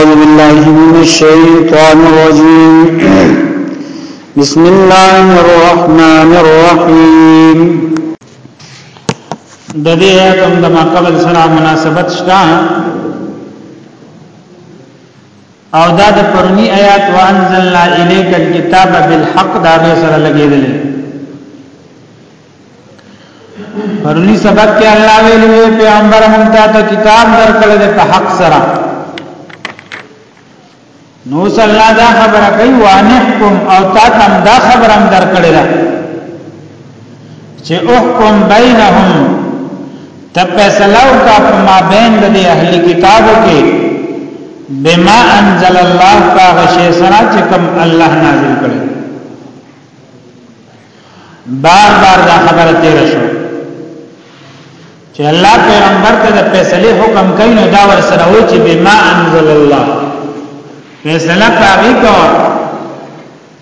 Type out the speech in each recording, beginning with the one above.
أعوذ بالله من الشيطان الرجيم بسم الله الرحمن الرحيم د دې آیت هم د ماقبل سره مناسبت شته او دا د پرونی آیات وانزلنا الیک الكتاب بالحق دا به سره لګیدل پرونی سبق کې الله ویلو پیغمبر مونږ ته کتاب درکړل د حق سره نو صلی الله دا خبره کوي وانحکم او تا تم دا خبره هم درکړل چې احکم بینهم ته فیصله وکړه په ما بین د اهل کتابو کې بما انزل الله کا غشی سره چې کوم الله نازل کړی بار بار دا خبره تیر شو چې الله پیغمبر ته د فیصله حکم کوي نو دا ور سره و چې بما انزل الله فیصله کوي کو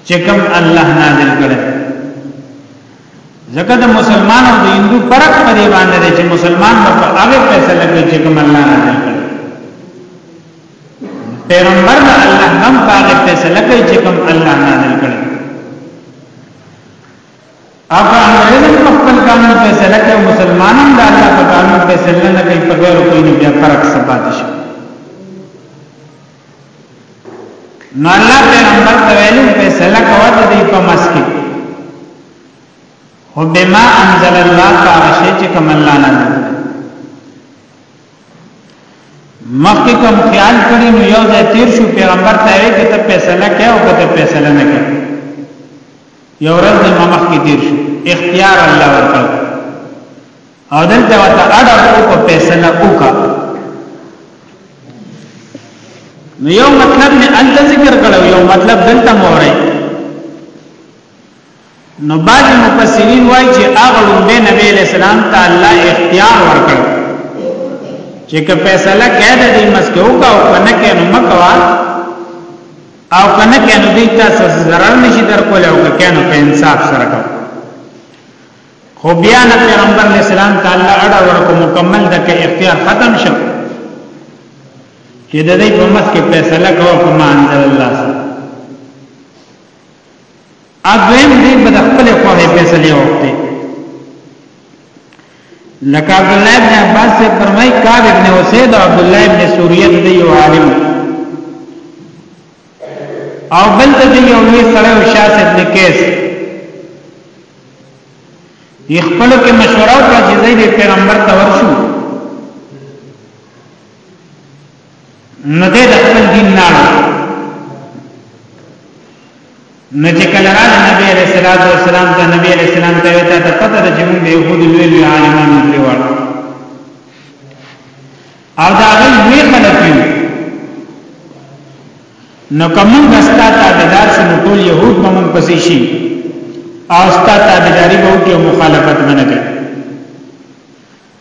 چې کوم الله نازل کړي ځکه د مسلمان او د هندو فرق په دی باندې چې مسلمان په هغه فیصله کوي چې کوم الله نازل کړي پیغمبر نه الله هم باغه فیصله کوي چې کوم الله نازل کړي اپا انګريزم په خپل قانون فیصله کوي مسلمانان د الله په قانون فیصله نه کوي په غیر کوي بیا فرق ثبات شي نو الله پیغمبر ته ویلو فیصله کوي د دې په مسکه هو بما انزل الله تعالی چې کوم الله نازل مخکې کوم خیال کړی نو یو ځای تیر شو پیغمبر ته وی چې ته فیصله کې او ته فیصله نه کې یو ورځ ما مخکې تیر شو اختیار الله ورکړ او دلته وته اډه او فیصله وکړه نو یو مطلب نه انت ذکر کړو یو مطلب دلته مورای نو بعض مفسرین وایي چې هغه لومبه نبی علیہ السلام ته الله اختیار ورکړ چې که فیصله کړه د دې مسکه وکا او کنه کې نو مکوا او کنه کې نو دې تاسو zarar نشي در کول او کنه نو په انصاف سره کو خو بیا نه پیغمبر علیہ السلام تعالی اړه ورکو مکمل د کې اختیار ختم شو چې د دې په مسکه فیصله کوه په مان الله سره اذویم دی بد خپل خوغه فیصله وکړي لکه عبد الله ابن عباس سے فرمای کعب ابن اسید او عبد الله ابن سوریه دی یو عالم او بل ته دی یو لوی سره او شاس ابن کیس یې خپل کې مشوره وکړه چې زید پیغمبر ته ورشو نو دې د خپل دین نه نو چې کله را نبی عليه الصلاه والسلام ته نبی عليه السلام ته وتا ته پته ده چې موږ به يهود لوی لوی عالمان لري وړ او دا غي لوی خلک یو نو کوم غستا تابعدار سره ټول يهود به موږ پسې شي او ستا تابعداري به وکړي مخالفت نه کوي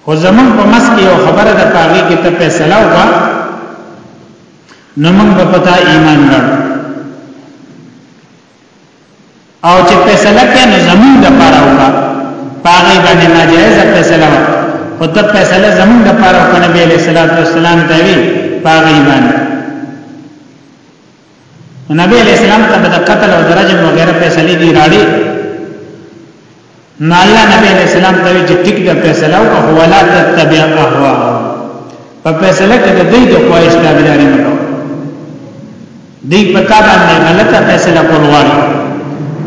خو زمون په مس کې یو خبره ده پاغي کې ته فیصله وکړه نو موږ په پتا ایمان لرو او چې فیصله کې نو زمون د پاره وکړه پاغي باندې ناجایز فیصله وکړه او ته فیصله زمون د پاره وکړه نبی علیہ الصلوۃ والسلام ته وی پاغي باندې نبی علیہ السلام ته د قتل او درجه وغیرہ فیصله دی راړي نو الله نبی علیہ السلام ته چې ټیک د فیصله او حوالا تتبع احوا په فیصله کې د دې د خواهش تابعداري نه کوي دې پتا باندې غلطه فیصله کول غواړي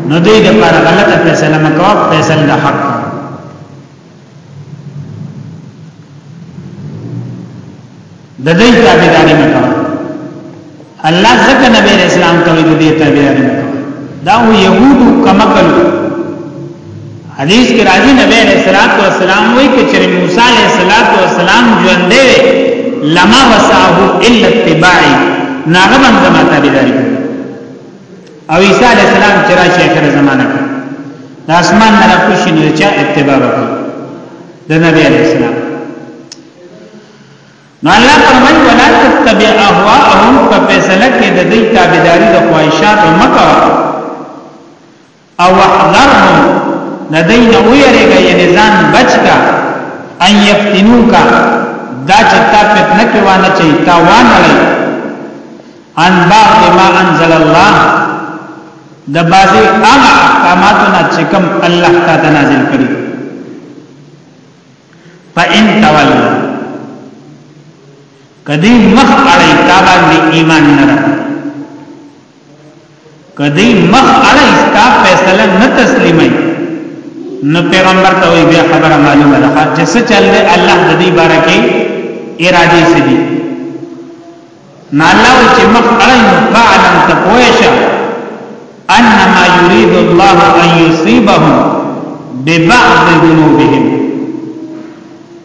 نو دې د پر غلطه فیصله مکو فیصله حق د دې تابعداري نه کوي الله څنګه نبی رسول الله ته د دې تابعداري نه کوي دا هو يهود کمکل حدیث کې راځي نبی رسول الله والسلام وایي چې چر موسی عليه السلام ژوند دی لما وسعه الا اتباعي ناغه باندې تابعداري کوي او عیسی علی السلام چې راشي اخر زمانہ کې د اسمان نه راکوشي نو چا اتباع وکړي د نبی علی السلام نو الله فرمای ولا تتبع اهواهم په فیصله کې د دې تابعداري د خواهشات مکو او احذرهم د دې نه ویریږي یعنی ځان بچکا ان یفتنوکا دا چې تا فتنه کې وانه چي تا وانه لای ان بعض ما انزل الله د بعضی هغه احکاماتونه چې کوم الله تعالی نازل کړی فإن تولوا کدی مخ اړی تا باندې ایمان نه راځي کدی مخ اړه استا فیصله نه تسلیمای نو پیغمبر ته وی بیا خبره معلومه ده چې څه چل دی الله د دې باره کې ارادي سدي نه الله چې مخ اړه نو فعلن تقویشا انما يريد الله ان يصيبهم ببعض ذنوبهم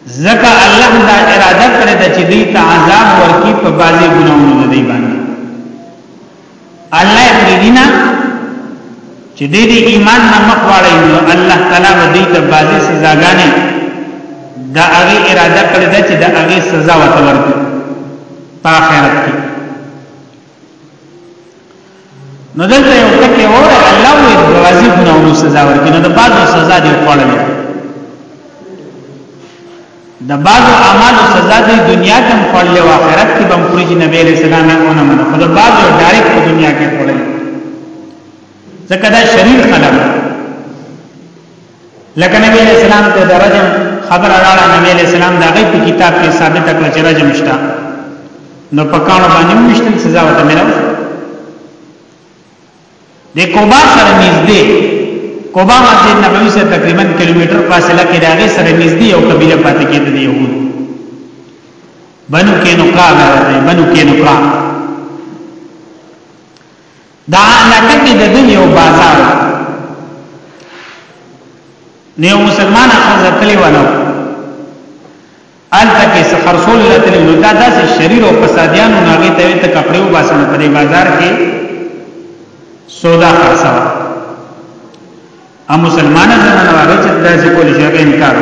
زکه الله دا اراده کړې چې دې ته عذاب ورکی په بازي ګناونو دې باندې الله یې پریږدي نه چې دې دې ایمان نه مخ واړوي نو الله تعالی به دوی ته بعضې سزاګانې د هغې اراده کړې ده چې د هغې سزا ورته ورکړي په آخرت کې نو دلته یو ټکی وره الله وې د واجب ګناونو سزا ورکړي نو د بعضو سزا دې وخوړلې د بعضو اعمالو سزا دی دنیا کې خپل او آخرت کې بم خوري چې نبی عليه السلام یې ونه منه خو د بعضو ډایرکټ په دنیا کې خوري ځکه دا شریر خلک لکه نبی عليه السلام ته د رجم خبر راړه نبی عليه السلام دا غي په کتاب کې ثابت کړ چې رجم شته نو په کانو باندې مشتل سزا وته ملو د کوبا سره نږدې کوبا مسجد نبوي سره تقریبا کیلومتر فاصله کې راغې سره نږدې یو قبيله پاتې کېده د يهود بنو کې نو کا راځي بنو کې نو کا دا علاقه کې د دې یو بازار نه مسلمان خزه تلی ونه الته کې څه خرصول لتلی نو دا داسې شریر او فسادیانو ناغې ته وي ته کپړې وباسه نو په دې بازار کې سودا خرڅه وه ا مسلمانه زنانه هغه چې داسې کولی شي هغه انکار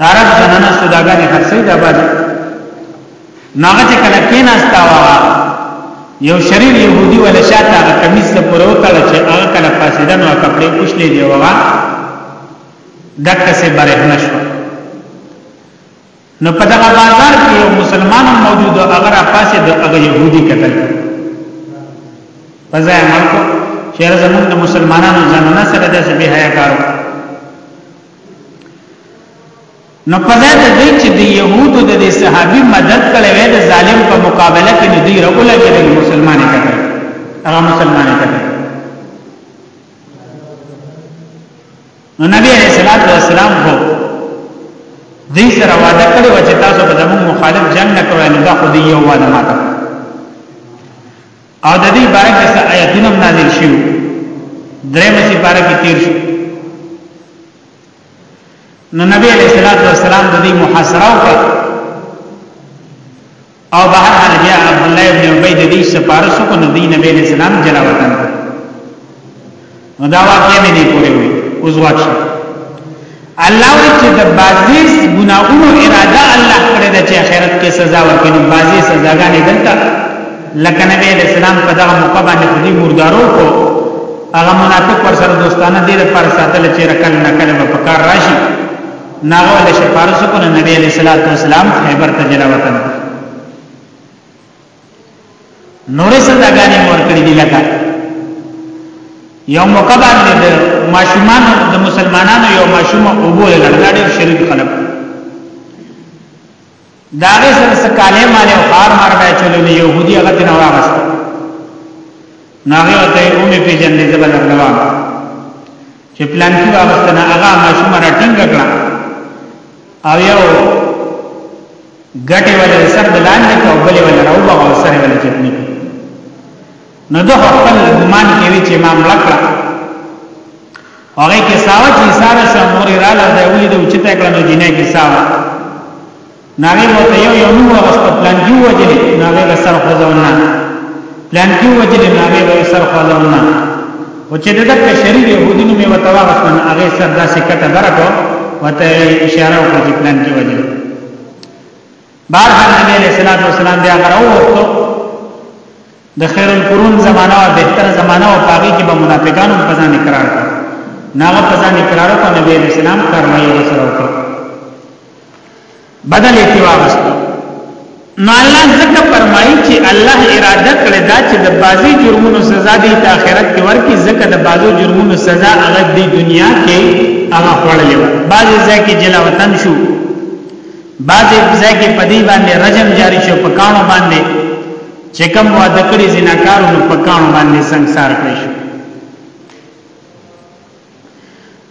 عرب زنانه سوداګانې خرڅې دا باندې ناغه چې کله کې ناستا وه یو شریر يهودي ولا شاته کمیس ته پروتل چې هغه کله فاسدانو کپړې پښلې دی وغه دک سه برهنه شو نو په دغه بازار کې یو مسلمان موجود او هغه راپاسې د هغه يهودي قتل پزای عمل کو شهر زمون د مسلمانانو ځانونه سره د سبي حیا کارو نو پزای د دې چې د يهودو د صحابي مدد کړي وې د ظالم په مقابله کې دوی رغول کې د مسلمانې کړي هغه مسلمانې کړي نو نبی علیہ الصلوۃ والسلام هو دې سره وعده کړو چې تاسو به زموږ مخالف جنگ نه کوئ نو دا خو دې یو وعده ماته او د دې باره کې آیاتونه نازل شوه درې مې باره کې تیر شو نو نبی علیہ الصلوۃ والسلام د دې محاصره وکړه او بهر حال بیا عبدالله ابن عبی د دې سپارس کو نو دین نبی علیہ السلام جلا وطن نو دا واقع مې نه پوره وي اوس واښه الله وی چې د بازي ګناهونو اراده الله کړی د چې آخرت کې سزا ورکړي بازي سزاګانې دلته لکه نبی علیہ السلام په دغه موقع باندې خو دې مردارو کو هغه منافق ور سره دوستانه دې لپاره ساتل چې رکل نکل په کار راشي ناغه ول شفارس کو نه نبی علیہ الصلوۃ والسلام خیبر ته جلا وطن نورې سندګانې مور کړې دي لکه یو موقع باندې د ماشومان د مسلمانانو یو ماشوم اوبو لړلاډې شریک خلک دا غي سره سکاله مالې او خار مار به چلو نه يهودي هغه تنه واغس ناغه ته اومه پیجن دې زبر لګوا چې پلان کې واغستنه هغه ماشوم را ټینګ کړه او یو ګټه ولې سر دلان نه کو بلې ولې راو بغاو سره ولې چتنی نو ده خپل ګمان کې وی چې ما مړ کړ هغه کې ساوه چې ساره شو مور را لږه وی د اوچته کړه نو جنې کې ساوه ناغه مو ته یو یو نو واست پلان کې وجه ناغه له سر خوځونه پلان کې وجه ناغه له سر خوځونه او چې دغه په شریک يهودي نو مې وتاوه غسن هغه سر داسې کټه درکو وته اشاره وکړه چې پلان کې وجه بهر حال نبی علیہ الصلوۃ والسلام بیا غره ورته د خیر القرون زمانہ او بهتر زمانہ او پاګی کې به منافقانو په ځان اقرار کړ ناغه په ځان اقرار کړ نبی علیہ السلام کاروایی وسره وکړ بدل اتواغست نو الله ځکه فرمایي چې الله اراده کړې دا چې د بازي جرمونو سزا دی ته آخرت کې ورکړي ځکه د بازو جرمونو سزا هغه دی دنیا کې هغه خړلې و بازي ځکه جلا وطن شو بعضې ځای کې په دې باندې رجم جاري شو په کانو باندې چې کوم واده کړي زناکارو نو په کانو باندې سنگسار کړی شو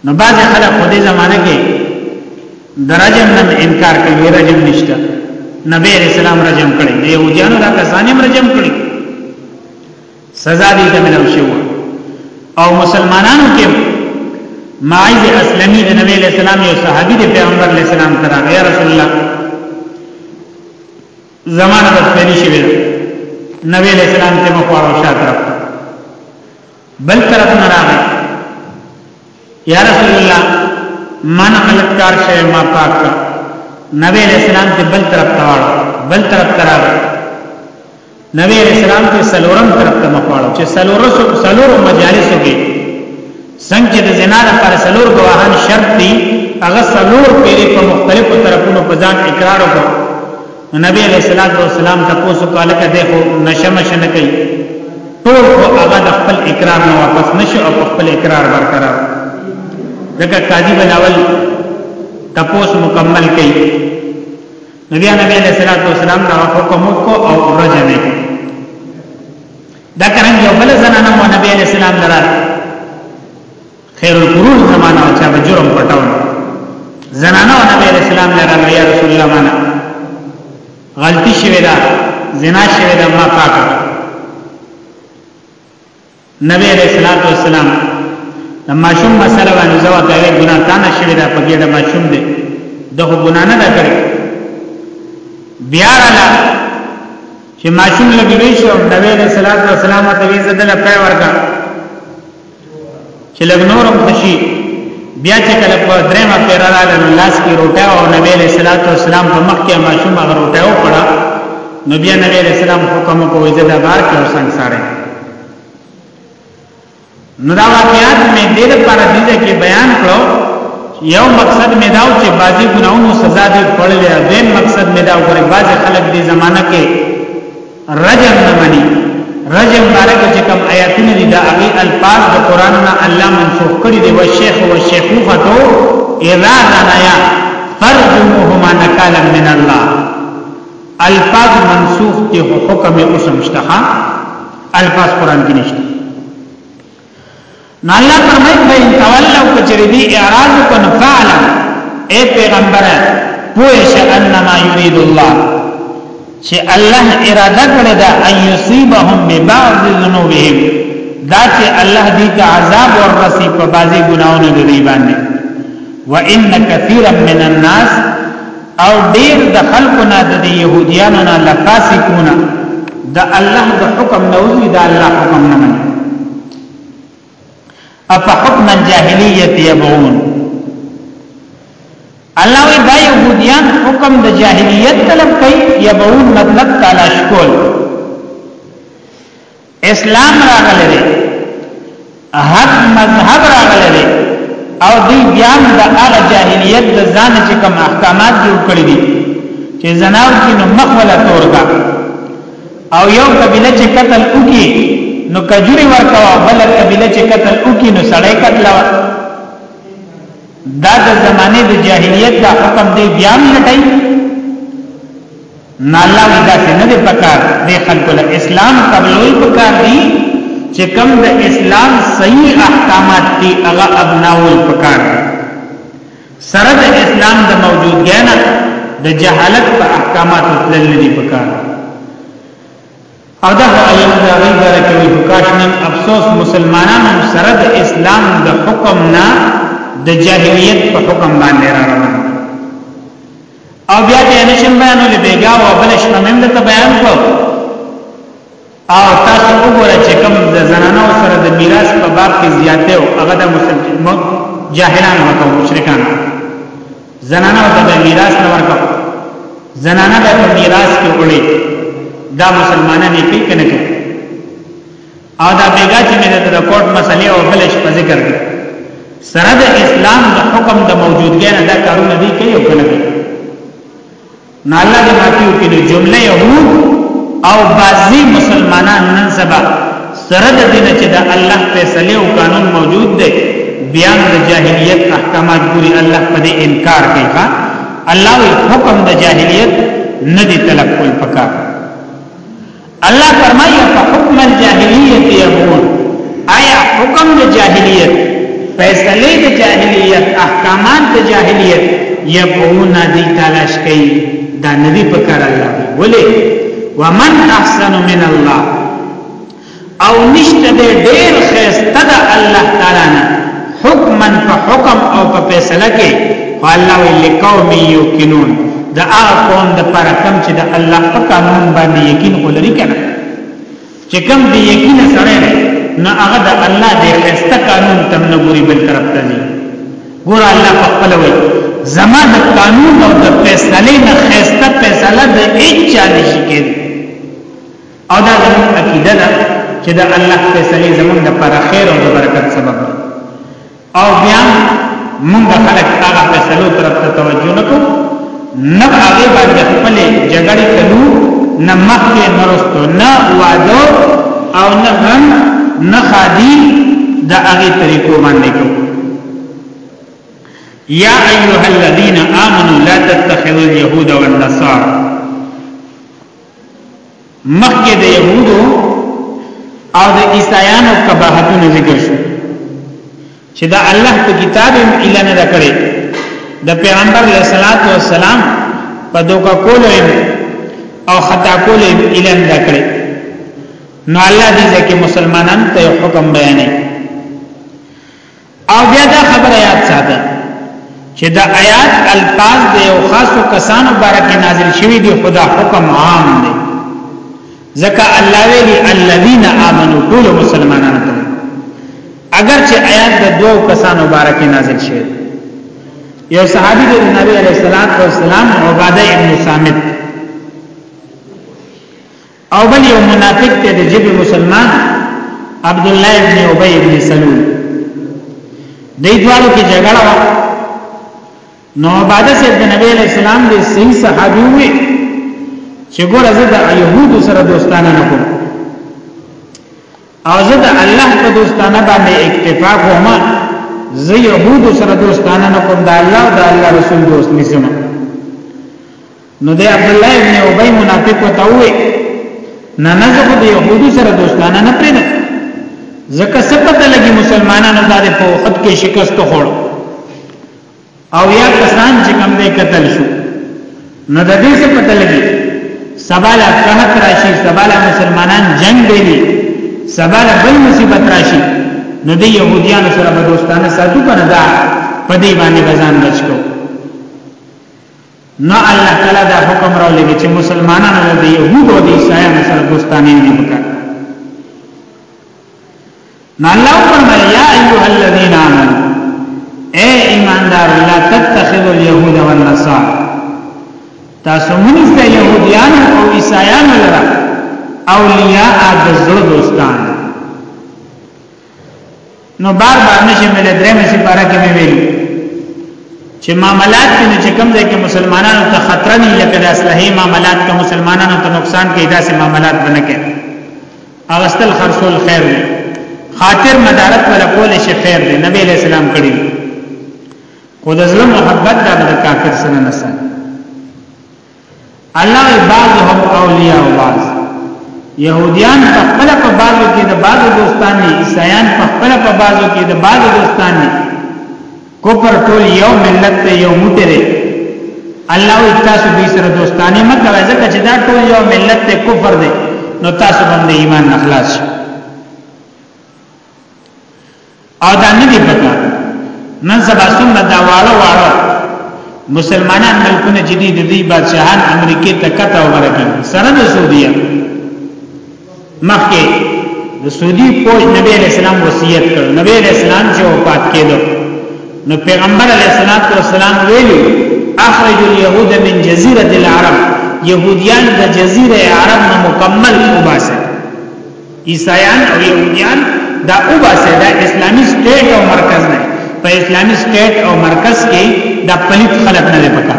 نو بعضې خلک په دې زمانه کې د رجم نه انکار کوي رجم نشته نبی رسول الله رجم کړی دی یو جانو دا کسانې رجم کړی سزا دې ته ملو شو او مسلمانانو کې ماعز اسلمي د نبی له سلام یو صحابي د پیغمبر له سلام تر هغه یا رسول الله زمانه د پیری شوی نبی له سلام ته مخوار او شاته طرف بل طرف نه راغی یا رسول الله من غلط کار شوی ما پاک نبی له سلام ته بل طرف ته بل طرف ته راغی نبی علیہ السلام ته سلورم طرف ته مخواړو چې سلورو سلورو مجالسو کې څنګه د زنا لپاره سلور گواهان شرط دي هغه سلور پیری په مختلفو طرفونو په ځان اقرار وکړ نبی علیہ الصلوۃ والسلام تاسو کاله کې دغه نشه مشه نه کوي ټول خو هغه د خپل اقرار نه واپس نشو او خپل اقرار برقرار ځکه قاضي بلاول تاسو مکمل کوي نبی نبی علیہ الصلوۃ والسلام دا حکم کو او رجمه دا کرن یو بل زنانه مو نبی علیہ السلام لرا خیر القرون زمانہ او چا جرم پټاو زنانه او نبی علیہ السلام لرا یا رسول الله معنا غلطی شوی دا زنا شوی دا ما پاکه نبی علیہ الصلوۃ والسلام د ماشوم مسله باندې ځواب کوي ګناه تا نه شوی دا په ګډه ماشوم دی دغه ګناه نه کړی بیا رااله چې ماشوم لګوي شو نبی علیہ الصلوۃ والسلام ته یې زدل په ورکا چې لږ نور خوشي بیا چې کله په درېمه پیرا راغله نو لاس کې روټه او نبی علیہ الصلوۃ والسلام په مخ کې ماشوم هغه روټه او پړه نو بیا نبی علیہ السلام حکم کوي چې دا بار کې وسنګ ساره نو دا واقعیات مې دې لپاره دې کې بیان کړو یو مقصد مې داو چې بازي ګناونو سزا دې پړلې دیم مقصد مې داو غره بازي خلک دې زمانہ کې رجم نه مني رجم باره کې چې کوم آیاتونه دي دا هغه الفاظ د قران نه الله منسوخ کړی دی او شیخ او شیخوخه تو اذا زنایا فرجمهما نکالا من الله الفاظ منسوخ دي او حکم یې اوسم شته الفاظ قران کې نشته نو الله فرمایي فإن تولوا کچری دی اعراض کو نو فعلم اے پیغمبر پوه شه انما یرید الله چې الله اراده کړی دا ان یصيبهم ببعض ذنوبهم دا چې الله دې ته عذاب ورسي په بازي ګناونو دې باندې وان کثیرا من الناس او ډیر د خلکو نه د يهوديانو نه لفاسقون د الله د حکم نه وځي د الله حکم نه مني اپا حکم الجاهلیت یبعون الله وی دا یهودیان حکم د جاهلیت طلب کوي یبعون مطلب تلاش کول اسلام راغلی دی حق مذهب راغلی دی او دی بیا د هغه جاهلیت د ځان چې کوم احکامات جوړ کړی دي چې زناو کې نو مخ ولا تورګه او یو قبیله چې قتل وکي نو کجوري ورکوا بل قبیله چې قتل وکي نو سړی قتل وا دا د زمانه د جاهلیت دا حکم دی بیا لټای نه الله دا څه نه دی پکار د خلکو له اسلام قبلوي پکار دی چې کوم د اسلام صحیح احکامات دي هغه ابناول پکار دی سره د اسلام د موجودګۍ نه د جهالت په احکاماتو تلل نه دي پکار او دا علم دا غي دا کوي کاش نن افسوس مسلمانانو سره د اسلام د حکم نه د جاهلیت په حکم باندې را روان او بیا دې نشم بیانول بیګا او بلش مې هم د بیان کو او تاسو وګورئ چې کوم د زنانو سره د میراث په باب کې زیاته او هغه د مسلمان جاهلانو او مشرکان زنانو ته د میراث نه ورکو زنانه به میراث کې وړي دا مسلمانان یې کوي کنه کوي او دا بیګا چې مې د کوټ مسلې او بل شي په ذکر کې سره د اسلام د حکم د موجودګۍ نه دا کارونه دي کوي او کنه کوي نو الله دې معافي وکړي نو جمله يهود او بعضي مسلمانان نن سبا سره د دې چې د الله فیصله او قانون موجود دی بیا د جاهلیت احکامات ګوري الله په دې انکار کوي ښا الله حکم د جاهلیت نه دی طلب کول پکار الله فرمایي فحکم الجاهلیت یبغون آیا حکم د جاهلیت فیصله د جاهلیت احکامات د جاهلیت یبغون دی تلاش کوي دا ندی په کار الله ولی ومن احسن من الله او نشته ډیر خیسته د الله تعالی نه حکما په حکم او په فیصله کې الله وی لقوم یوقنون دا هغه قوم د پر کم چې د الله په قانون باندې یقین ولري کنه چې کم دی یقین سره نه هغه د الله د خسته قانون تم نه ګوري بل طرف ته دی ګور الله په خپل وی زما د قانون او د فیصله نه خسته فیصله د هیڅ چا نشي کېږي او دا زموږ عقیده ده چې د الله فیصله زموږ لپاره خیر او برکت سبب ده او بیا موږ خلک هغه فیصلو طرف ته توجه نکو نه هغه باندې خپل جګړې کلو نه مخکې نرستو نه وادو او نه غم نه خادي د هغه طریقو باندې کو یا ایها الذین آمنوا لا تتخذوا اليهود والنصارى مخکې د يهودو او د عیسایانو کباحتونه ذکر شو چې دا الله په کتاب هم اعلان نه کړي د پیغمبر علیه الصلاۃ والسلام په دوکا کول او خطا کول اعلان نه کړي نو الله دې ځکه مسلمانان ته حکم بیانې او بیا دا خبره یاد ساته چې دا آیات الفاظ د یو خاصو کسانو بارکه نازل شوی دی خدا حکم عام دی ځکه الله ویلي الذين امنوا ټول مسلمانانو ته اگر چې آیات د دوو کسانو بارکه نازل شوی یو صحابي د نبی علیه الصلاۃ والسلام عباده ابن صامت او بل یو منافق ته د جبه مسلمان عبد الله ابن ابي ابن سلول دې دوالو کې جګړه وا نو عباده سید د نبی علیہ السلام دې صحیح صحابي وي چې ګور زه د يهودو سره دوستانه نه کوم او زه د الله په دوستانه باندې اکتفا کوم زه يهودو سره دوستانه نه کوم د الله او د الله رسول دوست نشم نو د عبد الله ابن ابي منافق وته وي نه نه زه د يهودو سره دوستانه نه پرېږدم ځکه څه پته لګي مسلمانانو د په وخت کې شکست خوړ او یا کسان چې کوم دې قتل شو نو د دې څه پته لګي سباله قحط راشي سباله مسلمانان جنگ دی سباله بل مصیبت راشي نو د يهوديانو سره به دوستانه ساتو کنه دا په دې باندې بزان بچو نو الله تعالی دا حکم راولېږي چې مسلمانانو له دې يهودو او عیسایانو سره دوستانه نه وکړي نو الله فرمایي یا ایها الذین آمنوا اے ایماندار لا تتخذوا اليهود والنصارى تاسو مونږ ته يهوديان او عیسایان لره اولیاء د زړه دوستان نو بار بار نشي مې له درې مې سپاره کې مې ویل چې معاملات کې چې کوم ځای کې مسلمانانو ته خطر نه لکه د اصلحي معاملات کې مسلمانانو ته نقصان کوي داسې معاملات بنه کې اغستل خرصول خیر دی خاطر مدارت ولا کول شي خیر دی نبی له سلام کړی خو د ظلم محبت د کافر سره نه سره الله وی بعضهم اولیاء بعض يهوديان په خپل په بعضو کې د بعضو دوستان دي عیسایان په خپل په بعضو کې د بعضو دوستان دي کوپر ټول یو ملت ته یو موټی دی الله او تاسو به سره دوستانه مکه ځکه چې دا ټول یو ملت ته کفر دی نو تاسو باندې ایمان نخلاص شي او دا نه دی پکار نن سبا څومره دا واړه واړه مسلمانان ملکونه چې دي د دې بادشاہان امریکای ته کته ورکړي سره د سعودیا مخکې د سعودي پوج نبی علیہ السلام وصیت کړ نبی علیہ السلام چې وفات کېدو نو پیغمبر علیہ الصلوۃ والسلام ویلي اخرج اليهود من جزيره العرب يهوديان د جزيره عرب نه مکمل وباسه عیسایان او يهوديان دا او باسه دا اسلامی سټیټ او مرکز نه په اسلامی سټیټ او مرکز کې دا پلیت خلق نه پکا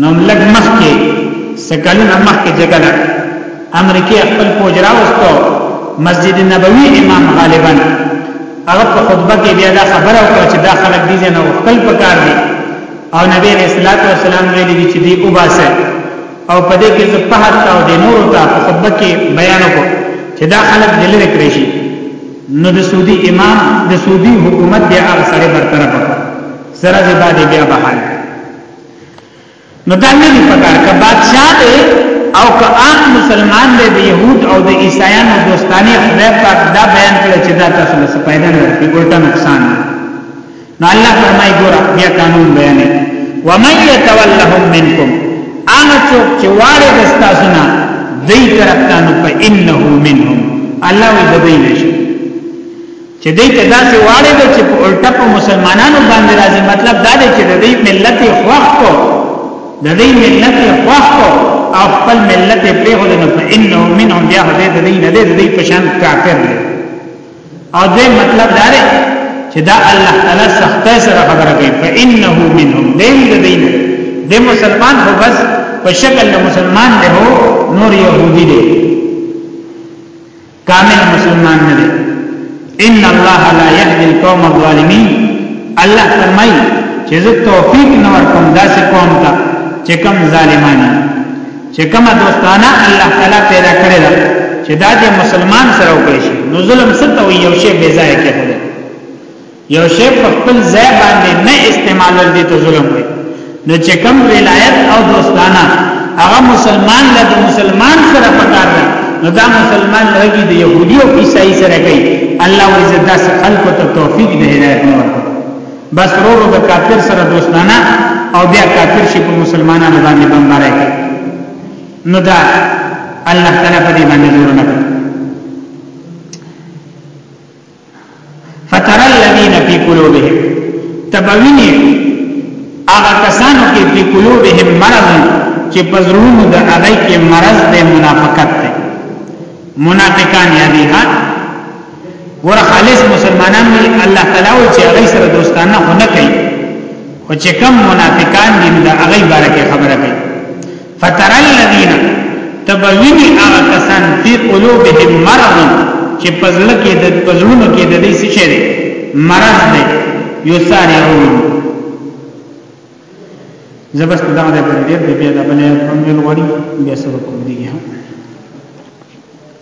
نو لګ مخ کې سکلون مخ کې جګړه امریکای خپل فوج راوستو مسجد نبوي امام غالبا هغه په خطبه کې بیا دا خبره وکړه چې دا خلک دي نه خپل پکار دي او نبی رسول الله صلی الله علیه وسلم ویلي چې دی او باسه او په دې کې زه په هر تا او د نورو ته په خطبه کې بیان وکړ چې دا خلک د لری کړی شي نو د سعودي امام د سعودي حکومت بیا هغه سره برطرف کړ سره دې باندې بیا بحال نو دا نه دی پکار کا بادشاہ دی او که عام مسلمان دی د يهود او د عیسایانو دوستانه خدای پاک دا بیان کړی چې دا تاسو له پیدا نه ورته الټا نقصان دی نو الله فرمای ګورا بیا قانون بیانې ومن يتولهم منکم هغه څوک چې واړه دستا سنا دای طرفتانو په انه منهم الله دې دې نشي چې دې ته داسې واړه دي چې په الټا په مسلمانانو باندې راځي مطلب دا دی چې دې ملت خوښ کو د دې ملت خوښ کو او خپل ملت په هغه نه په انه منهم بیا دې دې نه دې دې پشان کافر دی او دې مطلب دا دی چې دا الله تعالی سخته سره خبره کوي فإنه منهم دین د دین د مسلمان هو بس په شکل د مسلمان دی هو نور يهودي دی کامل مسلمان نه دی ان الله لا يهدي القوم الظالمين الله فرمایي چې زه توفیق نور کوم داسې قوم ته چې کوم ظالمانه چې کومه دوستانه الله تعالی پیدا کړی دا چې دا د مسلمان سره وکړي شي نو ظلم څه ته یو شی بې ځای کېږي یو شی په خپل ځای باندې نه استعمالول دي ته ظلم وي نو چې کوم ولایت او دوستانه هغه مسلمان له مسلمان سره پکار دی نو دا مسلمان لږی د يهودي او عیسائی سره کوي الله عزت داس خلق ته توفیق دی هدایت نور بس ورو د کافر سره دوستانه او بیا کافر شي په مسلمانانو باندې بمبارای کوي نو دا الله تعالی په دې باندې زور نه کوي فتر الذين في قلوبهم تبوینه هغه کسانو کې په قلوبهم مرض چې پزړونو د هغه کې مرض د منافقت دی منافقان یادی ها ګور خالص مسلمانان دی الله تعالی او چې هغه سره دوستانه خو نه کوي او چې کم منافقان دي دا هغه بارکه خبره کوي فتر الذين تبوینی هغه کسان فی قلوبهم مرض چې پزړه کې د پزړونو کې د دې څه شي مرض دی یسارعون زبست دا د پر دې بیا د بلې په مل وړي بیا سره کوم دیږي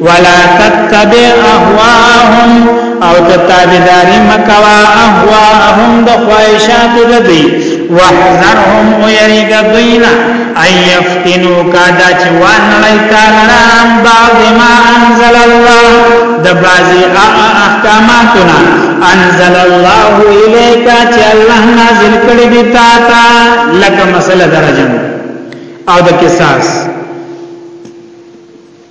ولا تتبع اهواهم او ته تابعداري مکوا اهواهم د خواهشات د دی واحذرهم ويرګ دوینا ايفتنو کا دا چې وان لای تعالی ام بعض ما انزل الله د بعضی احکاماتنا انزل الله الیک چې الله نازل کړی دی تا تا لکه مسله درجه او د قصاص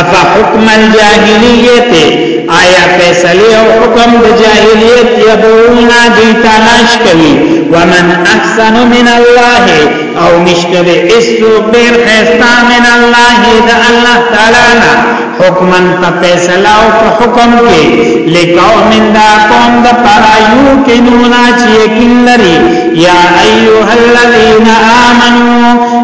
افحکم الجاهلیت آیا فیصله او حکم د جاهلیت یبغون دوی تلاش کوي ومن احسن من الله او نشته ایسو ډیر خیستا من الله د الله تعالی نه حکمن په فیصله او په حکم کې لقوم دا قوم د پرا یو کې نونا چې یقین لري یا ایها الذین آمنو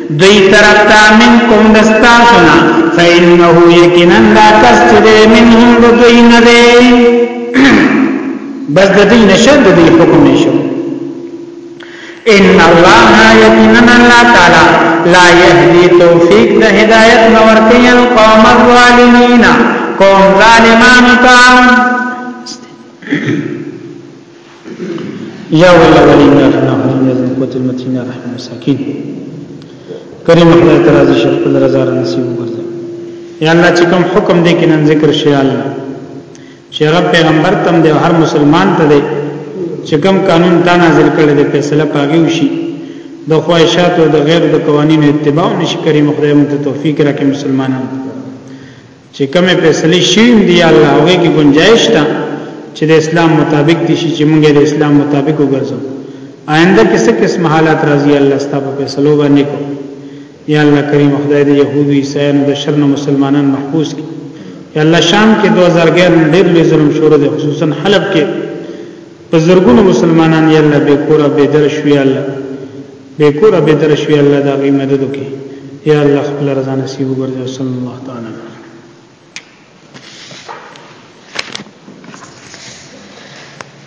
دوی طرف تا من کم دستا سنا فإنه یقینا دا کس چې دی منهم د دوی نه دی بس د دوی نشه د دوی حکم نشو ان الله یقینا الله تعالی لا یهدی توفیق د هدایت نور کوي القوم الظالمین قوم ظالمان ته یا ویل ولین رحمه هم یا قوت المتین رحمه مساکین کریم خدای تعالی دې شرف الله رضا نصیب وګرځي یا الله چې کوم حکم دې کې نن ذکر شي الله چې رب پیغمبر تم دې هر مسلمان ته دې چې کوم قانون تا نازل کړي دې فیصله پاږي وشي د خواهشات او د غیر د قوانینو اتباع نشي کریم خدای موږ ته توفیق راکړي مسلمانانو چې کومې فیصلې شوي هم دي یا الله هغې کې ګنجایش شته چې د اسلام مطابق دي شي چې موږ د اسلام مطابق وګرځو آینده کې څه قسم حالات راځي الله ستا په فیصلو باندې کو یا الله کریم خدای دې يهودو عیسایانو د شر نه مسلمانان محفوظ کړي یا الله شام کې 2011 ډېر لوی ظلم شروع دی خصوصا حلب کې په زرګونو مسلمانان یا الله به کور به در شو یا الله بی کوره بی دره شوی الله د هغوی مدد وکړي یا الله خپله رضا نصیب وګرځي وصلی الله تعالی علی